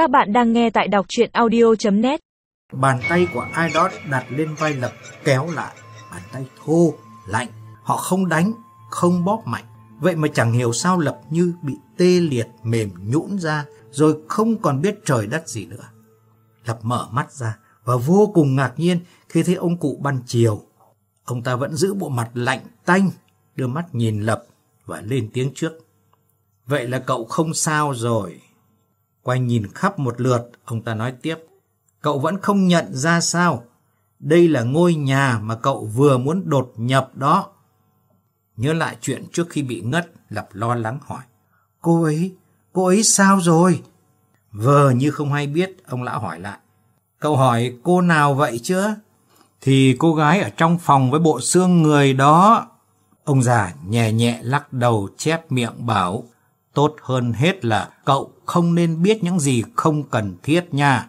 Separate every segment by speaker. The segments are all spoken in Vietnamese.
Speaker 1: Các bạn đang nghe tại đọc chuyện audio.net
Speaker 2: Bàn tay của ai đó đặt lên vai Lập kéo lại. Bàn tay thô, lạnh. Họ không đánh, không bóp mạnh. Vậy mà chẳng hiểu sao Lập như bị tê liệt, mềm nhũn ra, rồi không còn biết trời đất gì nữa. Lập mở mắt ra và vô cùng ngạc nhiên khi thấy ông cụ ban chiều. Ông ta vẫn giữ bộ mặt lạnh tanh, đưa mắt nhìn Lập và lên tiếng trước. Vậy là cậu không sao rồi. Quay nhìn khắp một lượt, ông ta nói tiếp. Cậu vẫn không nhận ra sao? Đây là ngôi nhà mà cậu vừa muốn đột nhập đó. Nhớ lại chuyện trước khi bị ngất, Lập lo lắng hỏi. Cô ấy, cô ấy sao rồi? Vờ như không hay biết, ông lão hỏi lại. Cậu hỏi cô nào vậy chứ? Thì cô gái ở trong phòng với bộ xương người đó. Ông già nhẹ nhẹ lắc đầu chép miệng bảo. Tốt hơn hết là cậu không nên biết những gì không cần thiết nha.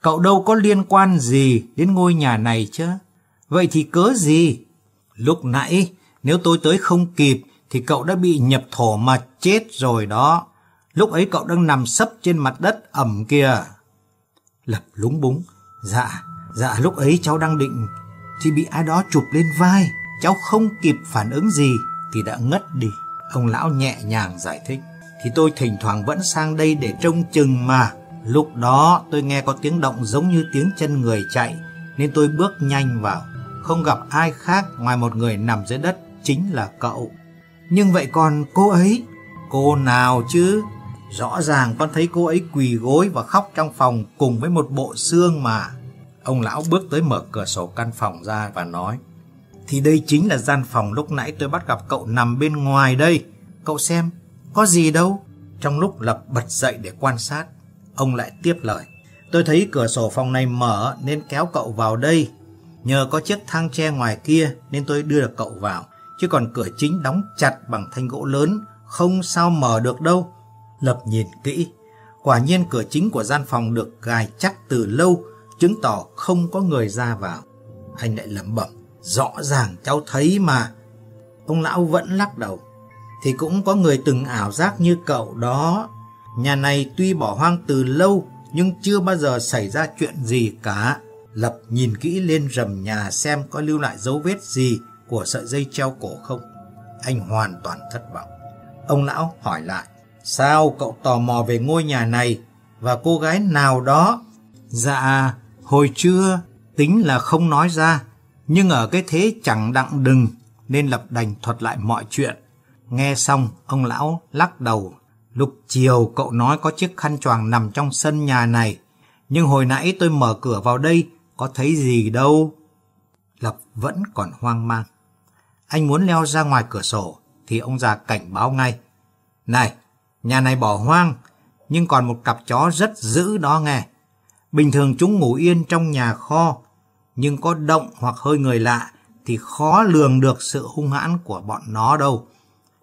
Speaker 2: Cậu đâu có liên quan gì đến ngôi nhà này chứ. Vậy thì cớ gì? Lúc nãy, nếu tôi tới không kịp, thì cậu đã bị nhập thổ mà chết rồi đó. Lúc ấy cậu đang nằm sấp trên mặt đất ẩm kìa. Lập lúng búng. Dạ, dạ lúc ấy cháu đang định, thì bị ai đó chụp lên vai. Cháu không kịp phản ứng gì, thì đã ngất đi. Ông lão nhẹ nhàng giải thích thì tôi thỉnh thoảng vẫn sang đây để trông chừng mà. Lúc đó tôi nghe có tiếng động giống như tiếng chân người chạy, nên tôi bước nhanh vào. Không gặp ai khác ngoài một người nằm dưới đất, chính là cậu. Nhưng vậy còn cô ấy? Cô nào chứ? Rõ ràng con thấy cô ấy quỳ gối và khóc trong phòng cùng với một bộ xương mà. Ông lão bước tới mở cửa sổ căn phòng ra và nói Thì đây chính là gian phòng lúc nãy tôi bắt gặp cậu nằm bên ngoài đây. Cậu xem, có gì đâu. Trong lúc Lập bật dậy để quan sát, ông lại tiếp lời. Tôi thấy cửa sổ phòng này mở nên kéo cậu vào đây. Nhờ có chiếc thang tre ngoài kia nên tôi đưa được cậu vào. Chứ còn cửa chính đóng chặt bằng thanh gỗ lớn, không sao mở được đâu. Lập nhìn kỹ. Quả nhiên cửa chính của gian phòng được gài chắc từ lâu, chứng tỏ không có người ra vào. Anh lại lẩm bẩm. Rõ ràng cháu thấy mà. Ông lão vẫn lắc đầu thì cũng có người từng ảo giác như cậu đó. Nhà này tuy bỏ hoang từ lâu nhưng chưa bao giờ xảy ra chuyện gì cả. Lập nhìn kỹ lên rầm nhà xem có lưu lại dấu vết gì của sợi dây treo cổ không. Anh hoàn toàn thất vọng. Ông lão hỏi lại, sao cậu tò mò về ngôi nhà này và cô gái nào đó? Dạ, hồi trưa tính là không nói ra, nhưng ở cái thế chẳng đặng đừng nên Lập đành thuật lại mọi chuyện. Nghe xong, ông lão lắc đầu. Lúc chiều cậu nói có chiếc khăn choàng nằm trong sân nhà này. Nhưng hồi nãy tôi mở cửa vào đây, có thấy gì đâu. Lập vẫn còn hoang mang. Anh muốn leo ra ngoài cửa sổ, thì ông già cảnh báo ngay. Này, nhà này bỏ hoang, nhưng còn một cặp chó rất dữ đó nghe. Bình thường chúng ngủ yên trong nhà kho, nhưng có động hoặc hơi người lạ thì khó lường được sự hung hãn của bọn nó đâu.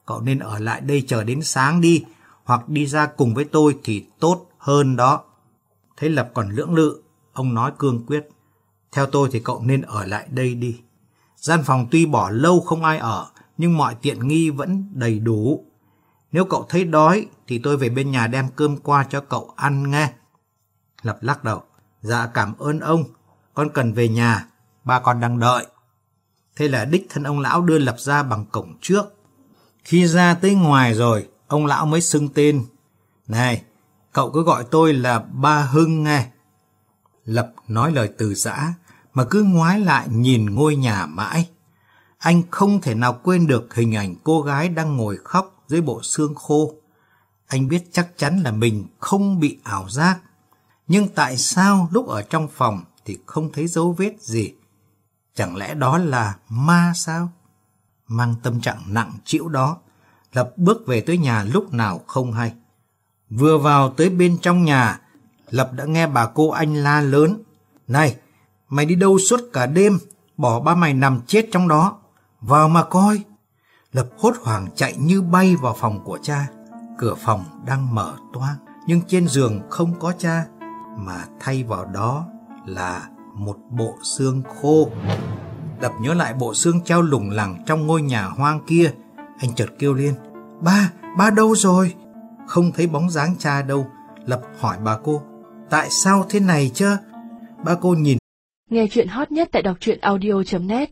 Speaker 2: Cậu nên ở lại đây chờ đến sáng đi, hoặc đi ra cùng với tôi thì tốt hơn đó. Thấy Lập còn lưỡng lự, ông nói cương quyết. Theo tôi thì cậu nên ở lại đây đi. Gian phòng tuy bỏ lâu không ai ở, nhưng mọi tiện nghi vẫn đầy đủ. Nếu cậu thấy đói thì tôi về bên nhà đem cơm qua cho cậu ăn nghe. Lập lắc đầu. Dạ cảm ơn ông, con cần về nhà, ba con đang đợi. Thế là đích thân ông lão đưa Lập ra bằng cổng trước. Khi ra tới ngoài rồi, ông lão mới xưng tên. Này, cậu cứ gọi tôi là Ba Hưng nghe. Lập nói lời từ giã, mà cứ ngoái lại nhìn ngôi nhà mãi. Anh không thể nào quên được hình ảnh cô gái đang ngồi khóc dưới bộ xương khô. Anh biết chắc chắn là mình không bị ảo giác. Nhưng tại sao lúc ở trong phòng thì không thấy dấu vết gì? Chẳng lẽ đó là ma sao? Mang tâm trạng nặng chịu đó, Lập bước về tới nhà lúc nào không hay. Vừa vào tới bên trong nhà, Lập đã nghe bà cô anh la lớn. Này, mày đi đâu suốt cả đêm, bỏ ba mày nằm chết trong đó. Vào mà coi. Lập hốt hoảng chạy như bay vào phòng của cha. Cửa phòng đang mở toang, nhưng trên giường không có cha, mà thay vào đó là một bộ xương khô đập nhớ lại bộ xương treo lủng lẳng trong ngôi nhà hoang kia, anh chợt kêu lên, ba, ba đâu rồi? Không thấy bóng dáng cha đâu, Lập hỏi bà cô, Tại sao thế này chứ? Ba cô nhìn
Speaker 3: Nghe chuyện hot nhất tại đọc truyện audio.net